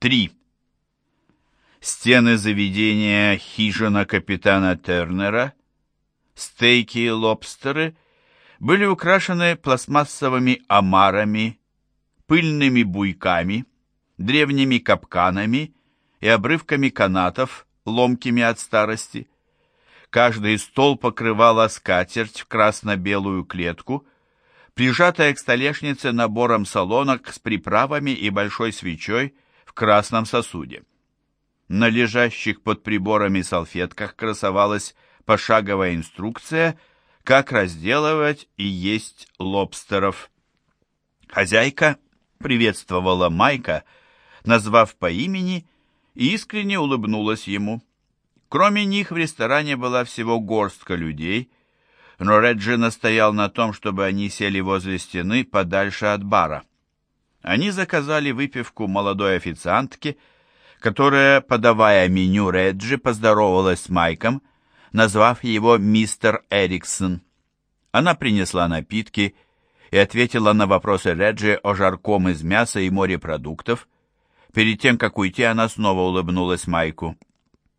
3. Стены заведения хижина капитана Тернера, стейки и лобстеры были украшены пластмассовыми омарами, пыльными буйками, древними капканами и обрывками канатов, ломкими от старости. Каждый стол покрывала скатерть в красно-белую клетку, прижатая к столешнице набором солонок с приправами и большой свечой в красном сосуде. На лежащих под приборами салфетках красовалась пошаговая инструкция, как разделывать и есть лобстеров. Хозяйка приветствовала Майка, назвав по имени, и искренне улыбнулась ему. Кроме них в ресторане была всего горстка людей, но Реджи настоял на том, чтобы они сели возле стены подальше от бара. Они заказали выпивку молодой официантке, которая, подавая меню Реджи, поздоровалась с Майком, назвав его мистер Эриксон. Она принесла напитки и ответила на вопросы Реджи о жарком из мяса и морепродуктов. Перед тем, как уйти, она снова улыбнулась Майку.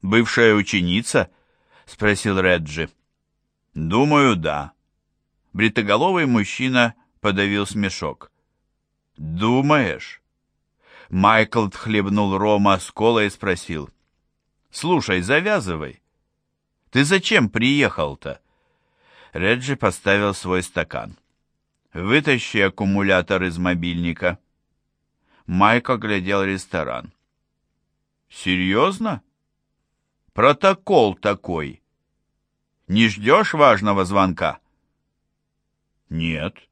«Бывшая ученица?» — спросил Реджи. «Думаю, да». Бритоголовый мужчина подавил смешок. «Думаешь?» Майкл хлебнул рома с колой и спросил. «Слушай, завязывай. Ты зачем приехал-то?» Реджи поставил свой стакан. «Вытащи аккумулятор из мобильника». Майк оглядел ресторан. «Серьезно? Протокол такой. Не ждешь важного звонка?» «Нет».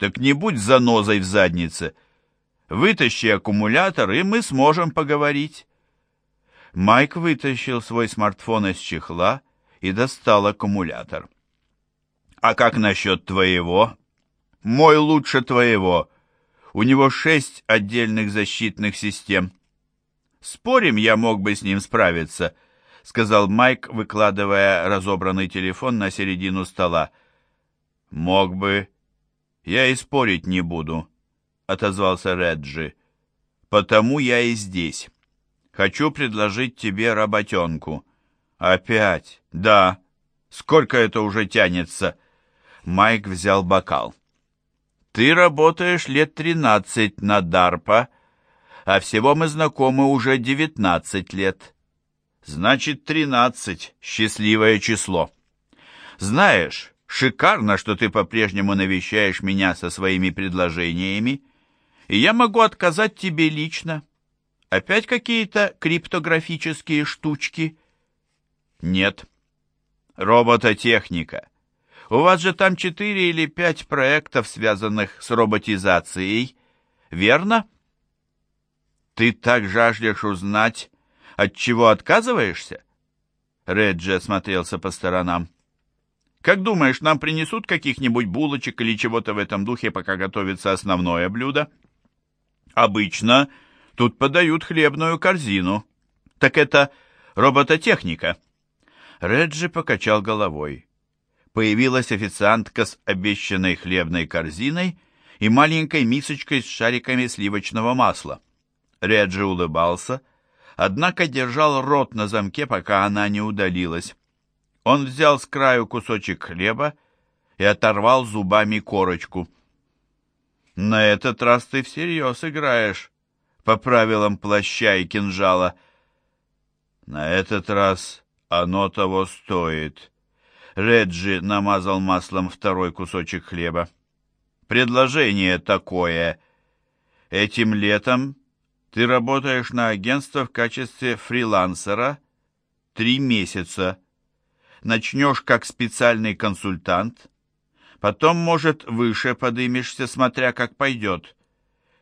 «Так не будь занозой в заднице. Вытащи аккумулятор, и мы сможем поговорить». Майк вытащил свой смартфон из чехла и достал аккумулятор. «А как насчет твоего?» «Мой лучше твоего. У него шесть отдельных защитных систем». «Спорим, я мог бы с ним справиться», — сказал Майк, выкладывая разобранный телефон на середину стола. «Мог бы. Я и спорить не буду», — отозвался Реджи. «Потому я и здесь». Хочу предложить тебе работенку». «Опять? Да. Сколько это уже тянется?» Майк взял бокал. «Ты работаешь лет тринадцать на Дарпа, а всего мы знакомы уже девятнадцать лет. Значит, тринадцать — счастливое число. Знаешь, шикарно, что ты по-прежнему навещаешь меня со своими предложениями, и я могу отказать тебе лично». Опять какие-то криптографические штучки? Нет. Робототехника. У вас же там четыре или пять проектов, связанных с роботизацией, верно? Ты так жаждешь узнать, от чего отказываешься? Реджи осмотрелся по сторонам. Как думаешь, нам принесут каких-нибудь булочек или чего-то в этом духе, пока готовится основное блюдо? Обычно Тут подают хлебную корзину. Так это робототехника. Реджи покачал головой. Появилась официантка с обещанной хлебной корзиной и маленькой мисочкой с шариками сливочного масла. Реджи улыбался, однако держал рот на замке, пока она не удалилась. Он взял с краю кусочек хлеба и оторвал зубами корочку. «На этот раз ты всерьез играешь по правилам плаща и кинжала. На этот раз оно того стоит. Реджи намазал маслом второй кусочек хлеба. Предложение такое. Этим летом ты работаешь на агентство в качестве фрилансера три месяца. Начнешь как специальный консультант, потом, может, выше подымешься, смотря как пойдет.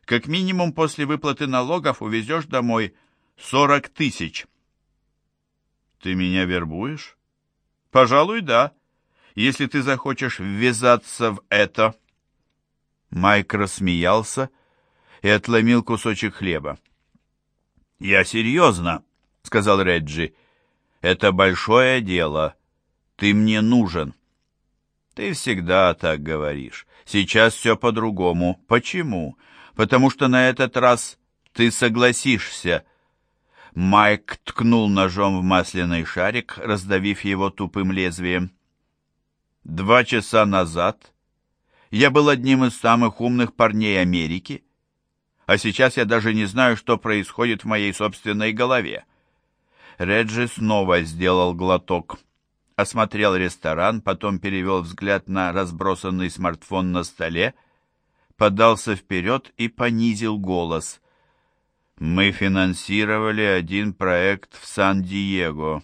Как минимум после выплаты налогов увезешь домой сорок тысяч. Ты меня вербуешь? Пожалуй, да, если ты захочешь ввязаться в это. Майк рассмеялся и отломил кусочек хлеба. «Я серьезно», — сказал Реджи. «Это большое дело. Ты мне нужен». «Ты всегда так говоришь. Сейчас все по-другому. Почему? потому что на этот раз ты согласишься?» Майк ткнул ножом в масляный шарик, раздавив его тупым лезвием. «Два часа назад я был одним из самых умных парней Америки, а сейчас я даже не знаю, что происходит в моей собственной голове». Реджи снова сделал глоток, осмотрел ресторан, потом перевел взгляд на разбросанный смартфон на столе, подался вперед и понизил голос – мы финансировали один проект в Сан-Диего.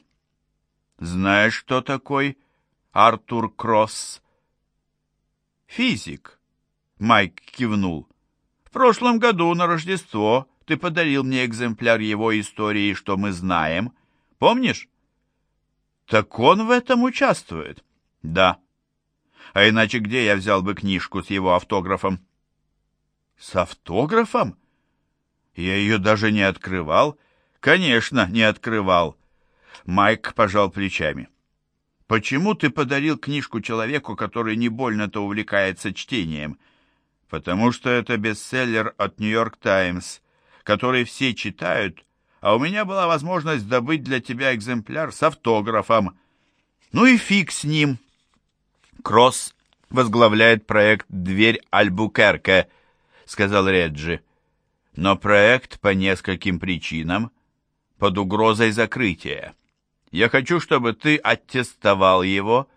Знаешь, что такой Артур Кросс? Физик. Майк кивнул. В прошлом году на Рождество ты подарил мне экземпляр его истории, что мы знаем. Помнишь? Так он в этом участвует. Да. А иначе где я взял бы книжку с его автографом? С автографом? Я ее даже не открывал. Конечно, не открывал. Майк пожал плечами. Почему ты подарил книжку человеку, который не больно-то увлекается чтением? Потому что это бестселлер от Нью-Йорк Таймс, который все читают, а у меня была возможность добыть для тебя экземпляр с автографом. Ну и фиг с ним. Кросс возглавляет проект «Дверь Альбукерке», — сказал Реджи но проект по нескольким причинам под угрозой закрытия. Я хочу, чтобы ты аттестовал его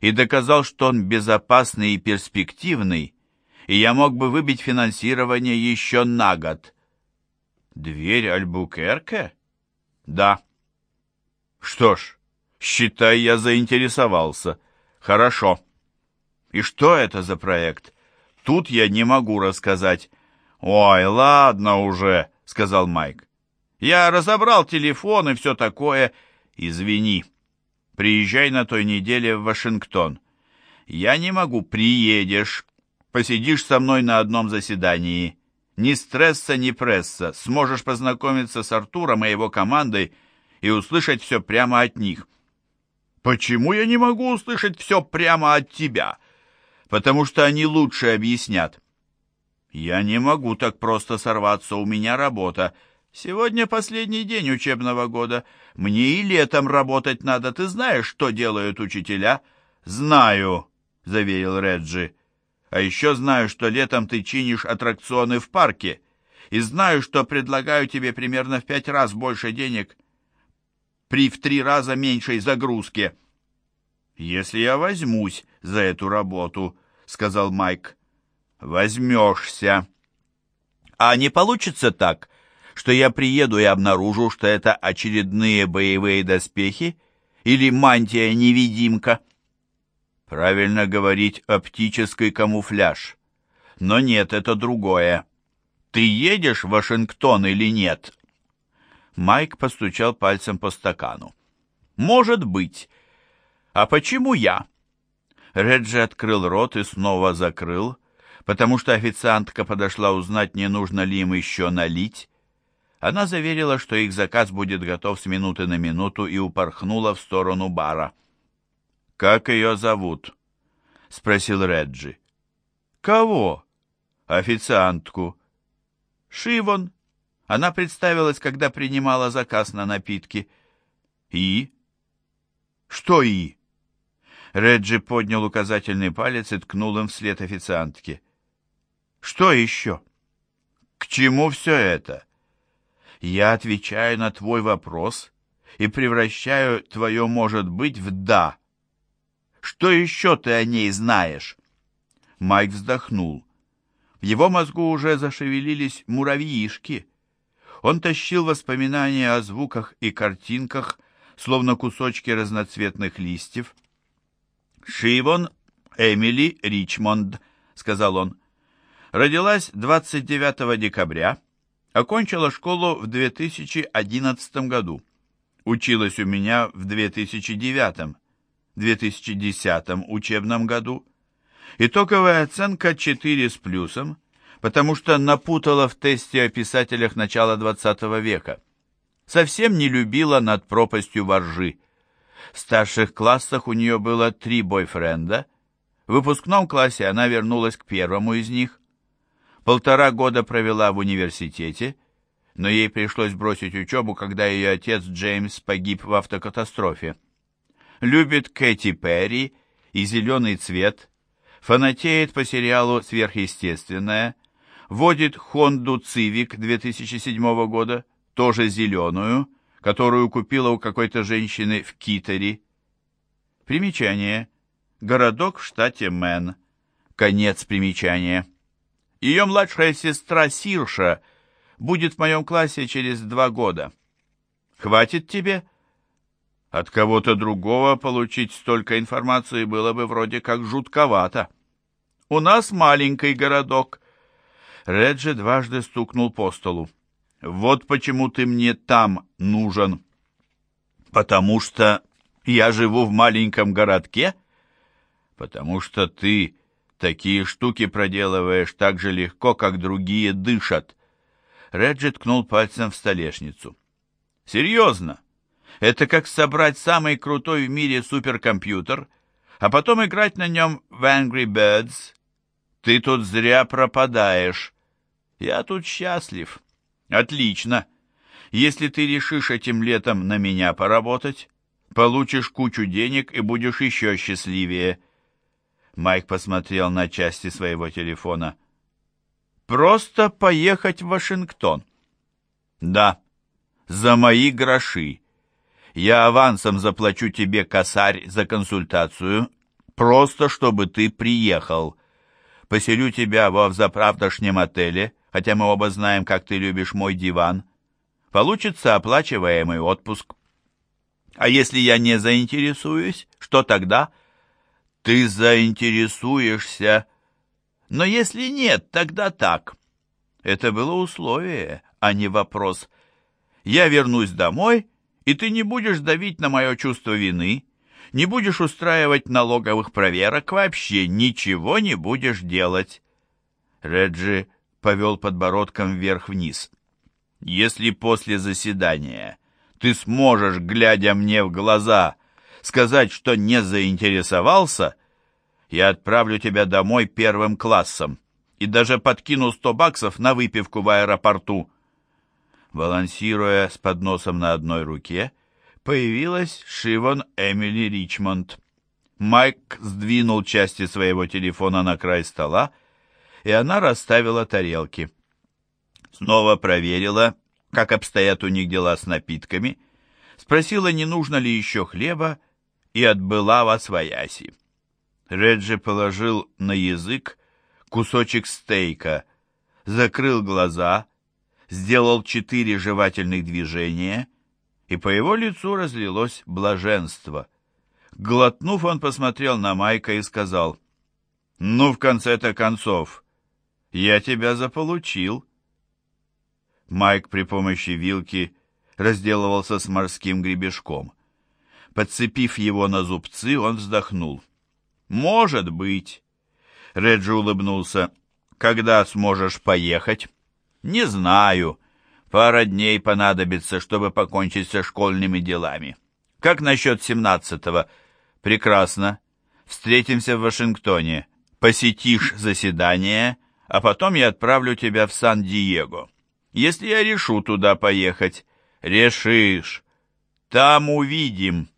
и доказал, что он безопасный и перспективный, и я мог бы выбить финансирование еще на год. Дверь Альбукерке? Да. Что ж, считай, я заинтересовался. Хорошо. И что это за проект? Тут я не могу рассказать. «Ой, ладно уже», — сказал Майк. «Я разобрал телефон и все такое. Извини. Приезжай на той неделе в Вашингтон. Я не могу. Приедешь. Посидишь со мной на одном заседании. Ни стресса, ни пресса. Сможешь познакомиться с Артуром и его командой и услышать все прямо от них». «Почему я не могу услышать все прямо от тебя?» «Потому что они лучше объяснят». «Я не могу так просто сорваться, у меня работа. Сегодня последний день учебного года. Мне и летом работать надо. Ты знаешь, что делают учителя?» «Знаю», — заверил Реджи. «А еще знаю, что летом ты чинишь аттракционы в парке. И знаю, что предлагаю тебе примерно в пять раз больше денег при в три раза меньшей загрузке». «Если я возьмусь за эту работу», — сказал Майк, возьмешься. А не получится так, что я приеду и обнаружу, что это очередные боевые доспехи или мантия-невидимка? Правильно говорить оптический камуфляж. Но нет, это другое. Ты едешь в Вашингтон или нет? Майк постучал пальцем по стакану. Может быть. А почему я? Реджи открыл рот и снова закрыл, потому что официантка подошла узнать, не нужно ли им еще налить. Она заверила, что их заказ будет готов с минуты на минуту и упорхнула в сторону бара. «Как ее зовут?» — спросил Реджи. «Кого?» «Официантку». «Шивон». Она представилась, когда принимала заказ на напитки. «И?» «Что «и»?» Реджи поднял указательный палец и ткнул им вслед официантке. Что еще? К чему все это? Я отвечаю на твой вопрос и превращаю твое «может быть» в «да». Что еще ты о ней знаешь? Майк вздохнул. В его мозгу уже зашевелились муравьишки. Он тащил воспоминания о звуках и картинках, словно кусочки разноцветных листьев. «Шивон Эмили Ричмонд», — сказал он. Родилась 29 декабря, окончила школу в 2011 году. Училась у меня в 2009-2010 учебном году. Итоговая оценка 4 с плюсом, потому что напутала в тесте о писателях начала 20 века. Совсем не любила над пропастью воржи. В старших классах у нее было три бойфренда. В выпускном классе она вернулась к первому из них. Полтора года провела в университете, но ей пришлось бросить учебу, когда ее отец Джеймс погиб в автокатастрофе. Любит Кэти Перри и «Зеленый цвет», фанатеет по сериалу «Сверхъестественное», водит Хонду Цивик 2007 года, тоже зеленую, которую купила у какой-то женщины в Китере. Примечание. Городок в штате Мэн. Конец примечания. Ее младшая сестра Сирша будет в моем классе через два года. Хватит тебе? От кого-то другого получить столько информации было бы вроде как жутковато. У нас маленький городок. Реджи дважды стукнул по столу. Вот почему ты мне там нужен. Потому что я живу в маленьком городке? Потому что ты такие штуки проделываешь так же легко, как другие дышат. Реджи ткнул пальцем в столешницу. Серьезно? Это как собрать самый крутой в мире суперкомпьютер, а потом играть на нем в Angry Birds. Ты тут зря пропадаешь. Я тут счастлив. Отлично. Если ты решишь этим летом на меня поработать, получишь кучу денег и будешь еще счастливее. Майк посмотрел на части своего телефона. Просто поехать в Вашингтон. Да, за мои гроши. Я авансом заплачу тебе косарь за консультацию, просто чтобы ты приехал. Поселю тебя во взаправдошнем отеле, хотя мы оба знаем, как ты любишь мой диван. Получится оплачиваемый отпуск. А если я не заинтересуюсь, что тогда? Ты заинтересуешься. Но если нет, тогда так. Это было условие, а не вопрос. Я вернусь домой, и ты не будешь давить на мое чувство вины, не будешь устраивать налоговых проверок, вообще ничего не будешь делать. Реджи повел подбородком вверх-вниз. «Если после заседания ты сможешь, глядя мне в глаза, сказать, что не заинтересовался, я отправлю тебя домой первым классом и даже подкину сто баксов на выпивку в аэропорту». Балансируя с подносом на одной руке, появилась Шивон Эмили Ричмонд. Майк сдвинул части своего телефона на край стола и она расставила тарелки. Снова проверила, как обстоят у них дела с напитками, спросила, не нужно ли еще хлеба, и отбыла во свояси. Реджи положил на язык кусочек стейка, закрыл глаза, сделал четыре жевательных движения, и по его лицу разлилось блаженство. Глотнув, он посмотрел на Майка и сказал, «Ну, в конце-то концов, я тебя заполучил. Майк при помощи вилки разделывался с морским гребешком. Подцепив его на зубцы, он вздохнул. «Может быть». Реджи улыбнулся. «Когда сможешь поехать?» «Не знаю. Пара дней понадобится, чтобы покончить со школьными делами. Как насчет семнадцатого?» «Прекрасно. Встретимся в Вашингтоне. Посетишь заседание, а потом я отправлю тебя в Сан-Диего. Если я решу туда поехать, решишь. Там увидим».